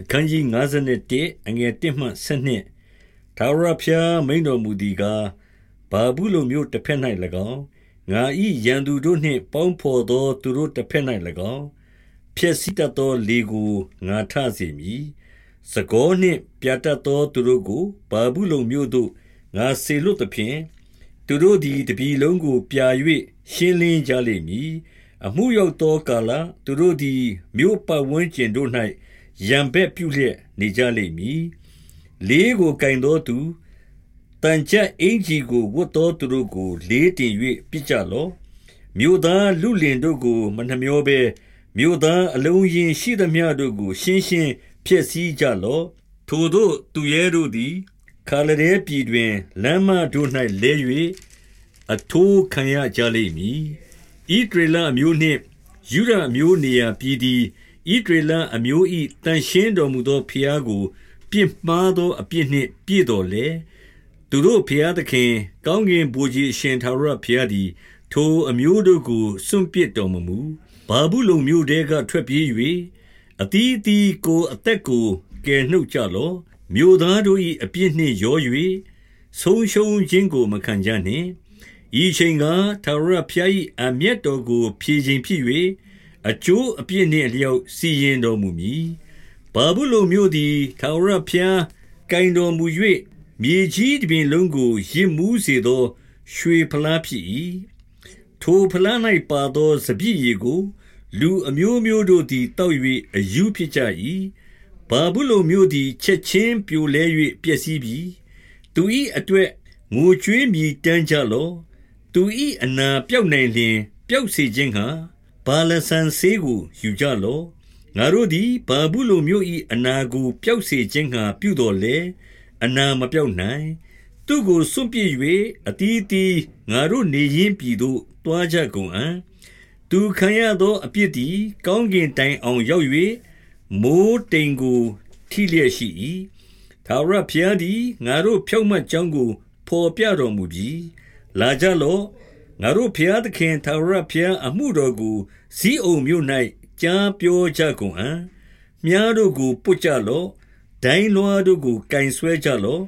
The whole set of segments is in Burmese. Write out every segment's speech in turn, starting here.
အခန်းကြီး51အငယ်1မှ7ထာဝရဘုရားမိန်တော်မူသည်ကားဘာဘူးလုံမျိုးတစ်ဖက်၌၎င်းငါဤရန်သူတို့နှင့်ပေါင်းဖော်သောသူတို့တစ်ဖက်၌၎င်းဖြစ်စီတတ်သောလေကိုငါထစေမည်စကောနှင့်ပြတ်တတ်သောသူတို့ကိုဘာဘူးလုံမျိုးတို့ငါစေလွတ်သဖြင့်သူတို့သည်တပြီလုံးကိုပြာ၍ရှင်းလင်းကြလိမ့်မည်အမှုရောက်သောကာလသူတို့သည်မြို့ပတ်ဝန်းကျင်တို့၌ ရံဘက်ပြုလျက်နေကြလိမ့်မည်လေးကိုကင်သောသူတန်ချက်အင်ကြီးကိုဝတ်သောသူတို့ကို လေးတင်၍ပြစ်ကြလော့မြို့သားလူလင်တို့ကိုမနှမျောဘဲမြို့သားအလုံးရင်ရှိသမျှတို့ကို ရှင်းရှင်းဖျက်ဆီးကြလော့ထိုတို့သူရဲတို့သည်ခါလရဲပြည်တွင်လမ်းမတို့၌လဲ၍အထိုးခံရကြလိမ့်မည်ဣဒရလအမျိုးနှင့်ယူဒအမျိုးနေရာပြည်သည် ဣဒရေလအမျိုး၏တန်ရှင်းတော်မူသောဖျားကို ပြစ်မှားသောအပြစ်နှင့်ပြည့်တော်လေသူတို့ဖျားသခင် ကောင်းကင်ဘုရားရှင်သာရဖျားသည် ထိုအမျိုးတို့ကိုစွန့်ပစ်တော်မမူဘာဘူးလုံမျိုးတဲကထွက်ပြေး၍အတီးတီကိုအသက်ကိုကယ်နှုတ်ကြလော့မြို့သားတို့၏အပြစ်နှင့်ရော၍ဆုံးရှုံးခြင်းကိုမခံကြနှင့်ဤချိန်ကသာရဖျား၏အမျက်တော်ကိုဖြည့်ခြင်းဖြစ်၍ အကျိုးအပြစ်နှင့်အလျောက်စီရင်တော်မူမည်။ဘာဘူးလုံမျိုးသည်ထာဝရဘုရားကင်တော်မူ၍မြေကြီးတစ်ပြင်လုံးကိုရစ်မှုစေသော ရွှေဖလားဖြစ်၏။ထိုဖလား၌ပါသောစပြည့်ရည်ကို လူအမျိုးမျိုးတို့သည်တောက်၍အယူဖြစ်ကြ၏။ဘာဘူးလုံမျိုးသည်ချက်ချင်းပြိုလဲ၍ပျက်စီးပြီ။သူ၏အတွက်ငိုကြွေးမြည်တမ်းကြလော့။သူ၏အနာပြောက်နိုင်လျင်ပျောက်စေခြင်းဟာ ဘာလဆန်ဆေးကိုယူကြလော့ငါတို့သည်ဘာဘူးလုံမျိုး၏အနာကိုပျောက်စေခြင်းငှာပြုတော်လေအနာမပျောက်နိုင်သူကိုစွန့်ပစ်၍အတီးတီငါတို့နေရင်းပြည်သို့တွားကြကုန်အံ့သူခံရသောအပြစ်သည် ကောင်းကင်တိုင်အောင်ရောက်၍မိုးတိမ်ကိုထိလျက်ရှိ၏သာရဖျားသည်ငါတို့ဖြောက်မှတ်ကြောင်းကို ဖော်ပြတော်မူပြီးလာကြလော့ ငါတို့ဖျားသခင်သာရဖျားအမှုတော်ကိုဇီးအုံမြို့၌ကြားပြောကြကုန်အံ့မြားတို့ကိုပုတ်ကြလော့ဒိုင်းလွားတို့ကိုကင်ဆွဲကြလော့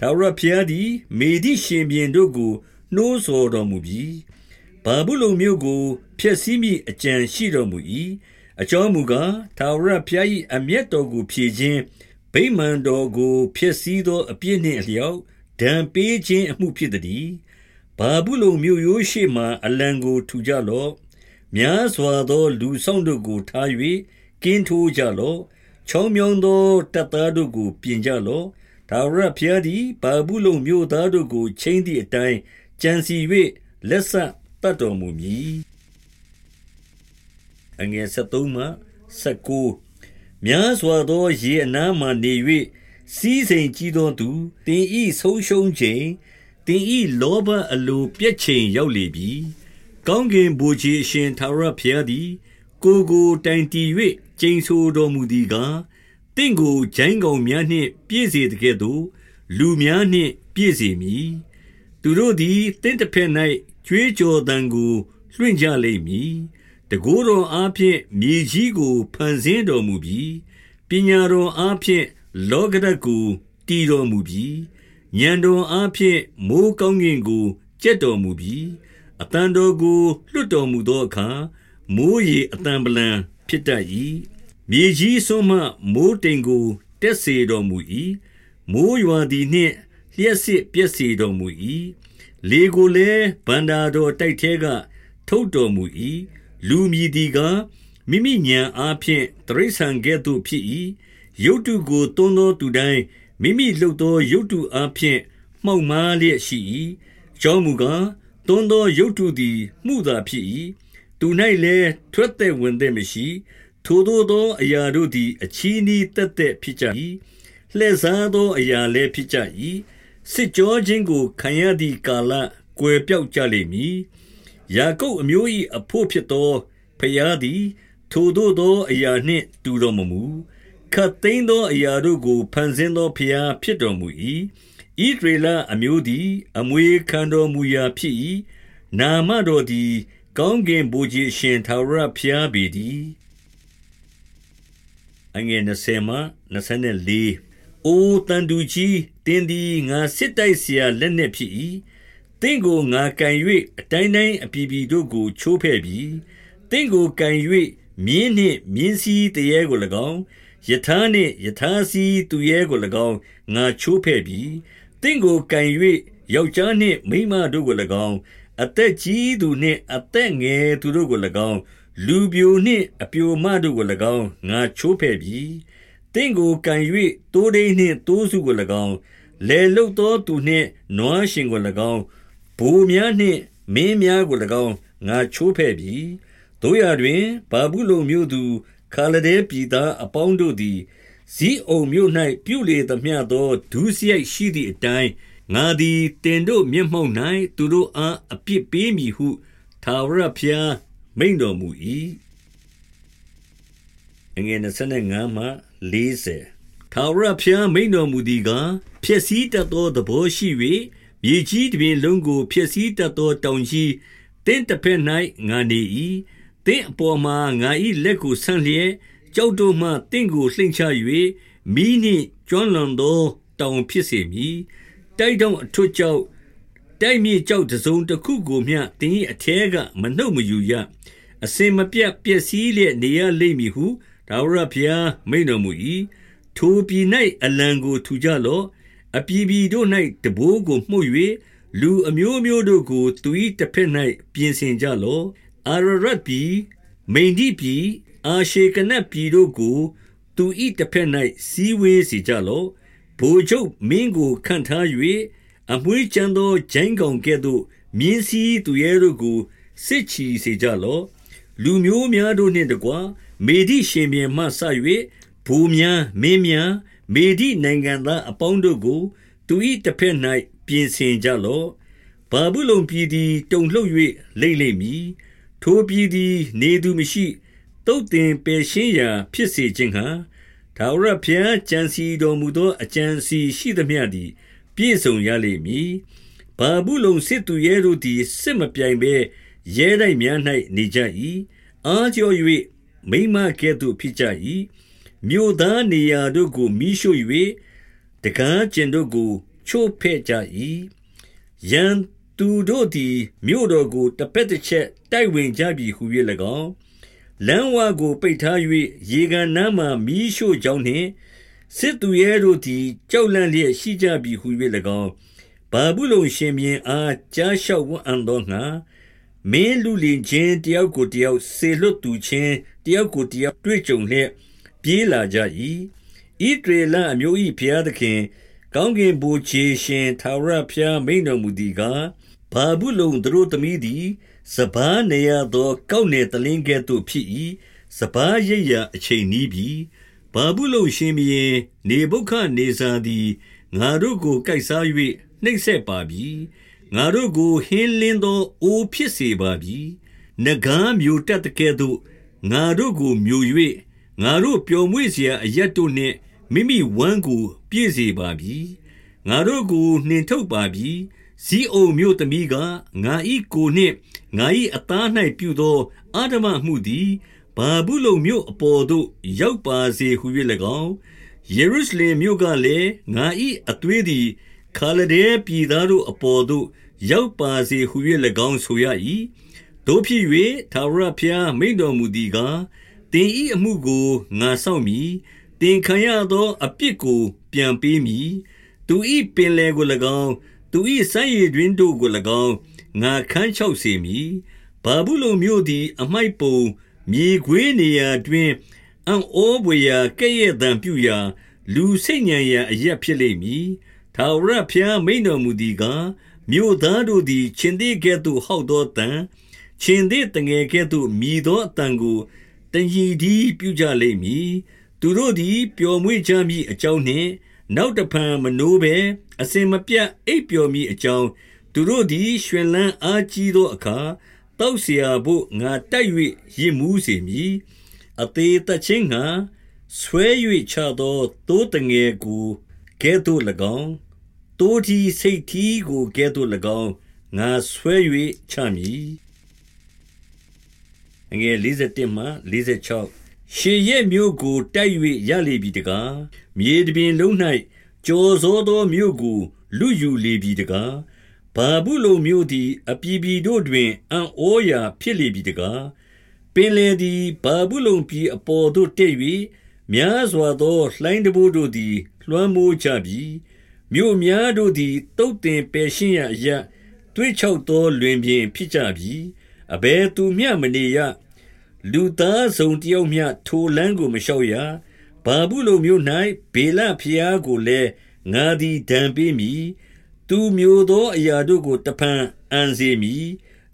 သာရဖျားသည် မေဒီရှင်ပြန်တို့ကိုနှိုးဆော်တော်မူပြီးဘာဘူးလုံမြို့ကိုဖျက်ဆီးမိအကြံရှိတော်မူ၏အကြောင်းမူကားသာရဖျား၏အမျက်တော်ကိုဖြည့်ခြင်းဗိမာန်တော်ကိုဖျက်ဆီးသောအပြစ်နှင့်အလျောက်ဒဏ်ပေးခြင်းအမှုဖြစ်သည် ဘာဘူးလုံမြို့ရိုးရှိမှအလံကို ထူကြလော့ များစွာသော လူဆောင်တို့ကို ထား၍ကင်းထိုးကြလော့ ချောင်းမြောင်းသော တပ်သားတို့ကို ပြင်ကြလော့ဒါဝရဖျားသည်ဘာဘူးလုံမြို့သားတို့ကိုချင်းသည့်အတိုင်း ကြံစီ၍လက်ဆက်တတ်တော်မူမည်အငယ်73မှ79များစွာသော ရေအနားမှနေ၍စီးစိမ်ကြီးသောသူတင်ဤဆုံးရှုံးခြင်း တင်ဤလောဘအလိုပြက်ချိန်ရောက်လေပြီကောင်းကင်ဘုရားရှင်သာရဖျားသည် ကိုကိုတိုင်တီ၍ကျိန်ဆိုတော်မူသည်ကားတင့်ကိုဂျိုင်းကောင်များနှင့် ပြည့်စေတကဲ့သို့လူများနှင့်ပြည့်စေမည်သူတို့သည်တင့်တစ်ဖက်၌ကြွေးကြော်တန်ကိုလွှင့်ကြလိမ့်မည်တကိုယ်တော်အားဖြင့်မြေကြီးကိုဖန်ဆင်းတော်မူပြီးပညာတော်အားဖြင့်လောကဓာတ်ကိုတည်တော်မူပြီး ဉာဏ်တော်အားဖြင့်မိုးကောင်းကင်ကိုကြက်တော်မူပြီးအတန်တော်ကိုလွှတ်တော်မူသောအခါမိုးရေအတန်ပလံဖြစ်တတ်၏မြေကြီးစွန်းမှမိုးတိမ်ကိုတက်စေတော်မူ၏မိုးရွာသည်နှင့်လျှက်စစ်ပြက်စေတော်မူ၏လေကိုလည်းဗန္တာတော်တိုက်ထဲကထုတ်တော်မူ၏လူမြည်သည်ကမိမိညံအားဖြင့်တရိษံကဲ့သို့ဖြစ်၏ရုတ်တုကိုတွန်းသောသူတိုင်း မိမိလှုပ်သောရုတ်တုအားဖြင့်မှောက်မားလျက်ရှိ၏ကြောင်းမူကားတွန်းသောရုတ်တုသည်မှုသာဖြစ်၏သူ၌လည်းထွက်သက်ဝင်သက်မရှိထိုသောသောအရာတို့သည် အချီးနှီးတက်တက်ဖြစ်ကြ၏လှည့်စားသောအရာလည်းဖြစ်ကြ၏စစ်ကြောခြင်းကိုခံရသည့်ကာလကွယ်ပြောက်ကြလိမ့်မည်ယာကုပ်အမျိုး၏အဖို့ဖြစ်သောဖျားသည် ထိုသောသောအရာနှင့်တူတော်မမူ ခတ်သိမ်းသောအရာတို့ကိုဖန်ဆင်းသောဖျားဖြစ်တော်မူ၏ဣဒရေလအမျိုးသည် အမွေခံတော်မူရာဖြစ်၏နာမတော်သည် ကောင်းကင်ဘုရားရှင်သာရဘုရားပေတည်း အငယ်20မှ24အိုတန်တူကြီးတင်းဒီငါစစ်တိုက်เสียလက်နှင့်ဖြစ်၏တင့်ကိုငါကန်၍အတိုင်းတိုင်းအပြည်ပြည်တို့ကိုချိုးဖဲ့ပြီတင့်ကိုကန်၍မြင်းနှင့်မြင်းစည်းတရေကို၎င်း ယထာနှင့်ယထာစီသူရဲကို၎င်းငါချိုးဖဲ့ပြီတင့်ကိုကန်၍ယောက်ျားနှင့်မိန်းမတို့ကို၎င်းအသက်ကြီးသူနှင့်အသက်ငယ်သူတို့ကို၎င်းလူပြိုနှင့်အပြိုမတို့ကို၎င်းငါချိုးဖဲ့ပြီတင့်ကိုကန်၍တိုးဒိနှင့်တိုးစုကို၎င်းလေလုတ်သောသူနှင့်နွားရှင်ကို၎င်းဘိုးများနှင့်မင်းများကို၎င်းငါချိုးဖဲ့ပြီတို့ရတွင်ဘာဘူးလုံမြို့သူ ခါလဒဲပြည်သားအပေါင်းတို့သည်ဇီးအုံမြို့၌ပြုလေသမျှသောဒုစရိုက်ရှိသည့်အတိုင်းငါသည်တင်တို့မျက်မှောက်၌သူတို့အားအပြစ်ပေးမည်ဟုသာဝရဖျားမိန်တော်မူ၏အငယ်25မှ40သာဝရဖျားမိန်တော်မူသည်ကားဖြစ်စည်းတတ်သောသဘောရှိ၍မြေကြီးတွင်လုံးကိုဖြစ်စည်းတတ်သောတောင်ကြီးတင်းတစ်ဖက်၌ငါနေ၏ တင်းအပေါ်မှာငါ၏လက်ကိုဆန့်လျက်ကြောက်တို့မှတင့်ကိုလှိမ့်ချ၍မိနှင့်ကျွမ်းလွန်သောတောင်ဖြစ်စေမည်တိုက်တောင်အထွတ်ကြောက်တိုက်မြေကြောက်တစုံတစ်ခုကိုမျှတင်း၏အထဲကမနှုတ်မယူရအစင်မပြတ်ပျက်စီးလျက်နေရလိမ့်မည်ဟုဒါဝရဘုရားမိန်တော်မူ၏ထိုပြည်၌အလံကိုထူကြလော့အပြည်ပြည်တို့၌တဘိုးကိုမှုတ်၍လူအမျိုးမျိုးတို့ကိုသူ၏တစ်ဖက်၌ပြင်ဆင်ကြလော့ အာရရတ်ပြည်မိန်ဒီပြည်အာရှေကနတ်ပြည်တို့ကို သူ၏တစ်ဖက်၌စီးဝေးစေကြလော့ဘိုလ်ချုပ်မင်းကိုခန့်ထား၍အမွှေးချမ်းသောဂျိုင်းကောင်ကဲ့သို့မြင်းစည်းသူရဲတို့ကိုစစ်ချီစေကြလော့လူမျိုးများတို့နှင့်တကွမေဒိရှင်ပြန်မှဆ၍ဘူများမင်းများမေဒိနိုင်ငံသားအပေါင်းတို့ကို သူ၏တစ်ဖက်၌ပြင်ဆင်ကြလော့ဘာဘူးလုံပြည်သည်တုန်လှုပ်၍လိမ့်လိမ့်မည် ထိုပြည်သည်နေသူမရှိတုတ်တင်ပယ်ရှင်းရာ ဖြစ်စေခြင်းဟာဒါဝရဖျားကြံစီတော်မူသော အကြံစီရှိသမျှသည် ပြည့်စုံရလိမ့်မည်ဘာဘူးလုံစစ်သူရဲတို့သည်စစ်မပြိုင်ဘဲရဲတိုက်များ၌နေကြ၏အားကြော၍မိမကဲ့သို့ဖြစ်ကြ၏မြို့သားနေရာတို့ကိုမိရှို့၍တကားကျင်တို့ကိုချိုးဖဲ့ကြ၏ရန် သူတို့သည်မြို့တော်ကိုတပက်တစ်ချက်တိုက်ဝင်ကြပြီဟု၍၎င်းလမ်းဝကိုပိတ်ထား၍ရေကန်နားမှမီးရှို့ကြောင်းနှင့်စစ်သူရဲတို့သည်ကြောက်လန့်လျက်ရှိကြပြီဟု၍၎င်းဘာဘူးလုံရှင်မြင်းအားကြားလျှောက်ဝအံ့သောငါမင်းလူလင်ချင်းတယောက်ကိုတယောက်ဆေလွတ်သူချင်းတယောက်ကိုတယောက်တွေ့ကြုံလျက်ပြေးလာကြ၏ဣဒေလအမျိုး၏ဘုရားသခင် ကောင်းကင်ဘုရားရှင်သာရဖျားမိန်တော်မူသည်ကား ဗာဗုလုန်သူတို့သမီးသည်စပားနေရသော ကောက်နယ်တလင်းကဲ့သို့ဖြစ်၏စပားရိပ်ရာအချိန်နီးပြီဗာဗုလုန်ရှင်ဘီရင်နေဘုခနေဇာသည်ငါတို့ကိုကိုက်စား၍နှိမ့်ဆက်ပါပြီငါတို့ကိုဟင်းလင်းသောအိုးဖြစ်စေပါပြီငကားမျိုးတက်တဲ့ကဲ့သို့ငါတို့ကိုမျိုး၍ငါတို့ပျော်မွေ့စရာအရက်တို့နှင့်မိမိဝမ်းကို ပြည့်စေပါပြီငါတို့ကိုနှင်ထုတ်ပါပြီ ဇီးအုံမြို့သမီးကငါဤကိုနှင့်ငါ၏အသား၌ပြုသောအာဓမမှုသည်ဘာဘူးလုံမြို့အပေါ်သို့ရောက်ပါစေဟု၍၎င်းယေရုရှလင်မြို့ကလည်းငါ၏အသွေးသည်ခါလဒဲပြည်သားတို့အပေါ်သို့ရောက်ပါစေဟု၍၎င်းဆိုရ၏တို့ဖြစ်၍သာဝရဖျားမိန်တော်မူသည်ကားတင်ဤအမှုကိုငါဆောင်မည်တင်ခံရသောအပြစ်ကို ပြန်ပေးမည်သူဤပင်လေကို၎င်း သူ၏စံရည်တွင်တို့ကို၎င်းငါခန်းချောက်စေမည်ဘာဘူးလုံမြို့သည် အမိုက်ပုံမြေခွေးနေရာတွင်အံ့ဩပွေရာကဲ့ရဲ့တံပြုရာလူစိတ်ညံရာအရက်ဖြစ်လိမ့်မည်ထာဝရဘုရားမိန်တော်မူသည်ကားမြို့သားတို့သည်ရှင်သေးကဲ့သို့ဟောက်သောတန်ရှင်သေးတငယ်ကဲ့သို့မြည်သောအတန်ကိုတညီဒီပြုကြလိမ့်မည်သူတို့သည်ပျော်မွေ့ကြမည်အကြောင်းနှင့် နောက်တဖန်မနိုးဘဲအစင်မပြတ်အိပ်ပျော်မည်အကြောင်းသူတို့သည်ရွှင်လန်းအားကြီးသောအခါတောက်เสียဖို့ငါတိုက်၍ရစ်မှုစေမည်အသေးတချင်းငါဆွဲ၍ချသောတိုးတငယ်ကိုကဲ့သို့၎င်းတိုးတီစိတ်တီကိုကဲ့သို့၎င်းငါဆွဲ၍ချမည်ငယ်51မှ46 ရှေရက်မြို့ကိုတိုက်၍ရလေပြီတကား မြေတပြင်လုံး၌ကြော်စောသောမြို့ကို လူယူလေပြီတကားဘာဘူးလုံမြို့သည်အပြည်ပြည်တို့တွင်အံ့ဩရာဖြစ်လေပြီတကားပင်လေသည်ဘာဘူးလုံပြည်အပေါ်သို့တက်၍များစွာသောလှိုင်းတဘိုးတို့သည် လွှမ်းမိုးကြပြီမြို့များတို့သည်တုတ်တင်ပယ်ရှင်းရာအရာတွေးချောက်သောလွင်ပြင်ဖြစ်ကြပြီအဘယ်သူမျှမနေရလူသားစုံတယောက်မျှထိုလမ်းကိုမလျှောက်ရ ဘာဘူးလုံမြို့၌ဘေလဖျားကိုလည်း ငါသည်ဒံပေးမည် သူမျိုးသောအရာတို့ကို တဖန်အံစေမည်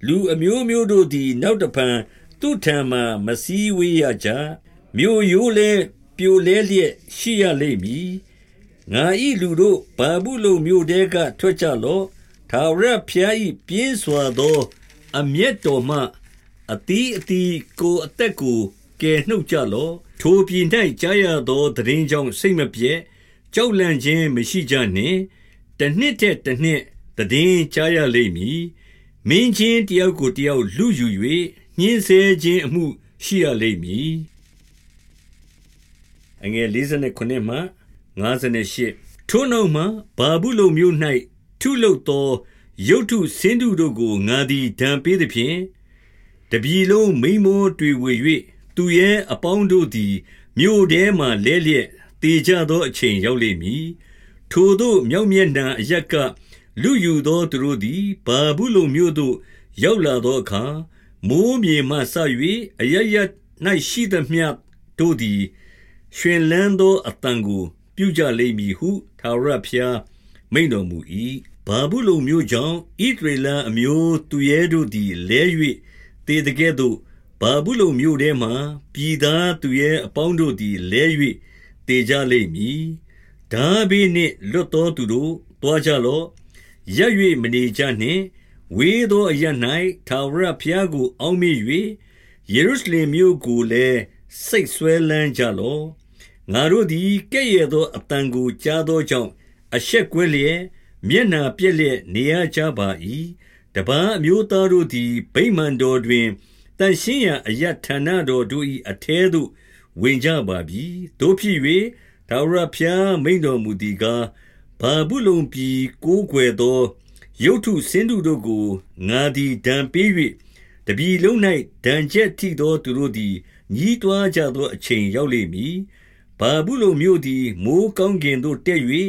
လူအမျိုးမျိုးတို့သည် နောက်တဖန် သူထံမှမစည်းဝေးရကြ မြို့ရိုးလည်း ပြိုလဲလျက် ရှိရလိမ့်မည် ငါဤလူတို့ဘာဘူးလုံမြို့တဲက ထွက်ကြလော့ ထာဝရဘုရား၏ပြင်းစွာသော အမျက်တော်မှအတီးအတီး ကိုအသက်ကို ကယ်နှုတ်ကြလော့ ထိုပြည်၌ကြားရသောသတင်းကြောင့်စိတ်မပြည့်ကြောက်လန့်ခြင်းမရှိကြနှင့်တနှစ်ထက်တနှစ်သတင်းကြားရလိမ့်မည်မင်းချင်းတယောက်ကိုတယောက်လူယူ၍ညှင်းဆဲခြင်းအမှုရှိရလိမ့်မည်အငယ်59မှ58ထိုနောက်မှဘာဘူးလုံမြို့၌ထုလုပ်သောရုတ်ထုစင်းတုတို့ကိုငါသည်ဒံပေးသည်ဖြင့်တပြီလုံးမိမောတွေဝေ၍ သူရဲ့အပေါင်းတို့သည် မြို့ထဲမှလဲလျက်တေကြသောအချိန်ရောက်လိမ့်မည် ထိုတို့ မြောက်မျက်နှာအရက်ကလူယူသောသူတို့သည်ဘာဘူးလုံမြို့သို့ ရောက်လာသောအခါ မိုးမြေမှဆ၍အရရ၌ရှိသမျှတို့သည်ရှင်လန်းသောအတန်ကို ပြုကြလိမ့်မည်ဟုသာရဖျား မိန်တော်မူ၏ဘာဘူးလုံမြို့ကြောင့်ဣဒရေလအမျိုးသူရဲတို့သည် လဲ၍တေတကဲ့သို့ ဘာဘူးလုံမြို့ထဲမှပြည်သားသူရဲအပေါင်းတို့သည် လဲ၍တေကြလိမ့်မည်ဒါဘေးနှင့် လွတ်သောသူတို့တွားကြလော့ရက်၍မနေကြနှင့် ဝေသောအရ၌သာဝရဘုရားကို အောက်မေ့၍ယေရုရှလင်မြို့ကိုလည်း စိတ်ဆွဲလန်းကြလော့ ငါတို့သည် ကဲ့ရဲ့သောအတန်ကို ကြားသောကြောင့်အဆက်ကွဲလျက် မျက်နာပြက်လျက် နေရကြပါ၏တပန်းအမျိုးသားတို့သည် ဗိမာန်တော်တွင် တန်ရှင်းရာအယဌာနတော်တို့၏အထဲသို့ဝင်ကြပါပြီတို့ဖြစ်၍ဒါဝရဖျားမိန်တော်မူသည်ကားဘာဘူးလုံပြည်ကိုးကွယ်သောရုတ်ထုစင်းတုတို့ကိုငါသည်ဒံပေး၍တပြီလုံး၌ဒံချက်ထိသောသူတို့သည်ညီးတွားကြသောအချိန်ရောက်လိမ့်မည်ဘာဘူးလုံမြို့သည်မိုးကောင်းကင်သို့တက်၍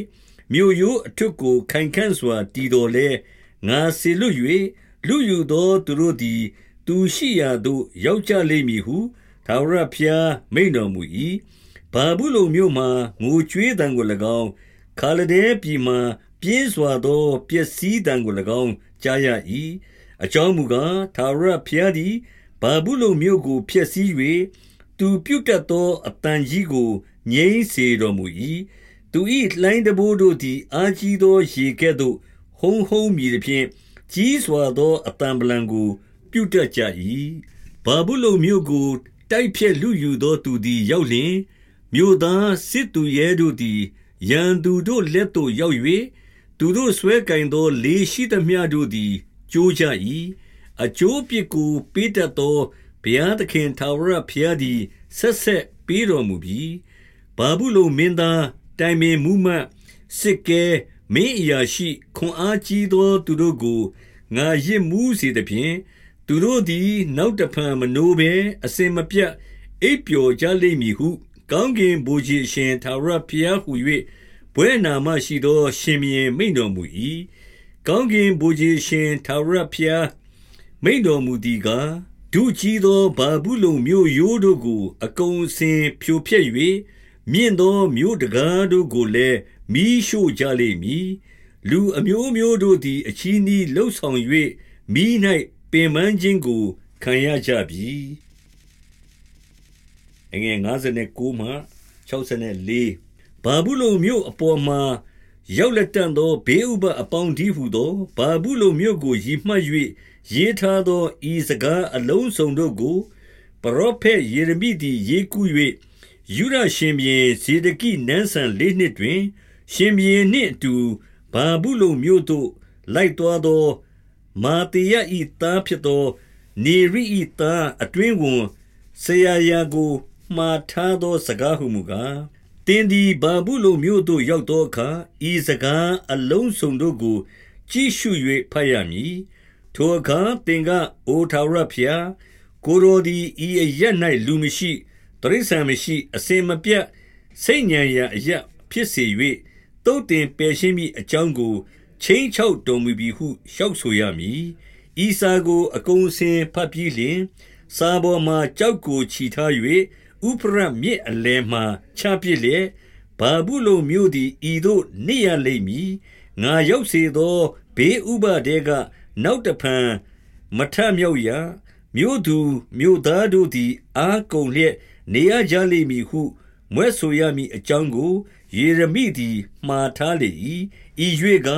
မြို့ရိုးအထွတ်ကိုခိုင်ခန့်စွာတည်တော်လဲငါစေလွတ်၍လူယူသောသူတို့သည် သူရှိရာသို့ ရောက်ကြလိမ့်မည်ဟုသာဝရဖျား မိန်တော်မူ၏ဘာဘူးလုံမြို့မှငိုကြွေးတံကို၎င်း ခါလဒဲပြည်မှပြင်းစွာသော ပျက်စီးတံကို၎င်း ကြားရ၏အကြောင်းမူကားသာဝရဖျားသည်ဘာဘူးလုံမြို့ကို ဖျက်ဆီး၍သူပြုတ်တတ်သောအတန်ကြီးကို ငြိမ်းစေတော်မူ၏သူ၏လှိုင်းတဘိုးတို့သည် အာကြီးသော ရေကဲ့သို့ ဟုံးဟုံးမြည်သည်ဖြင့် ကြီးစွာသောအတံပလံကို ပြုတ်တတ်ကြ၏ဘာဘူးလုံမြို့ကိုတိုက်ဖြက်လူယူသောသူသည်ရောက်လျင်မြို့သားစစ်သူရဲတို့သည်ရန်သူတို့လက်သို့ရောက်၍သူတို့ဆွဲကင်သောလေးရှိသမျှတို့သည်ကြိုးကြ၏အကျိုးပြစ်ကိုပေးတတ်သောဘုရားသခင်ထာဝရဘုရားသည်ဆက်ဆက်ပေးတော်မူပြီးဘာဘူးလုံမင်းသားတိုင်ပင်မူမှစစ်ကဲမင်းအရာရှိခွန်အားကြီးသောသူတို့ကိုငါရစ်မှုစေသဖြင့် သူတို့သည် နောက်တဖန်မနိုးဘဲအစင်မပြတ် အိပ်ပျော်ကြလိမ့်မည်ဟု ကောင်းကင်ဘုရားရှင်သာရဘုရားဟု၍ဘွဲနာမရှိသော ရှင်မြင်းမိန်တော်မူ၏ကောင်းကင်ဘုရားရှင်သာရဘုရားမိန်တော်မူသည်ကားဒုကြီးသောဘာဘူးလုံမြို့ရိုးတို့ကို အကုန်စင်ဖြိုဖျက်၍မြင့်သောမြို့တကားတို့ကိုလည်းမီးရှို့ကြလိမ့်မည်လူအမျိုးမျိုးတို့သည် အချီးနှီးလှုပ်ဆောင်၍မိ၌ ပင်ပန်းခြင်းကို ခံရကြပြီအငယ်59မှ64ဘာဘူးလုံမြို့အပေါ်မှာရောက်လက်တန်သောဘေးဥပအပေါင်းဒီဟုသောဘာဘူးလုံမြို့ကိုရည်မှတ်၍ရေးထားသောဤစကားအလုံးစုံတို့ကိုပရောဖက်ယေရမိသည်ရေးကူး၍ယုဒရှင်ဘီဇေဒကိနန်းဆန်လေးနှစ်တွင် ရှင်ဘီနှင့်အတူဘာဘူးလုံမြို့သို့လိုက်သွားသော မာတေယဤသားဖြစ်သော နေရိဤသားအတွင်းဝန်ဆရာယာကိုမှားထားသော စကားဟုမူကားသင်သည်ဗာဗုလုန်မြို့သို့ရောက်သောအခါဤစကားအလုံးစုံတို့ကို ကြည့်ရှု၍ဖတ်ရမည်ထိုအခါသင်ကအိုထာဝရဘုရားကိုရောသည်ဤအရ၌လူမရှိတရိษံမရှိ အစင်မပြတ်စိတ်ညံရာအရဖြစ်စေ၍တုတ်တင်ပယ်ရှင်းမိအကြောင်းကို ချင်းချောက်တော်မူပြီဟုလျှောက်ဆိုရမည်ဤစာကို အကုန်စင်ဖတ်ပြီးလျှင် စာပေါ်မှကြောက်ကိုခြိထား၍ဥဖရမြစ်အလယ်မှချပစ်လျက်ဘာဘူးလုံမြို့သည်ဤသို့နေရလိမ့်မည်ငါရောက်စေသောဘေးဥပဒေကနောက်တဖန်မထမြောက်ရမြို့သူမြို့သားတို့သည် အာကုံလျက်နေရကြလိမ့်မည်ဟုမွဲ့ဆိုရမည်အကြောင်းကိုယေရမိသည်မှားထားလေ၏ဤ၍က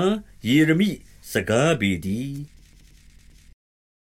ယေရမိစကားပေတည်း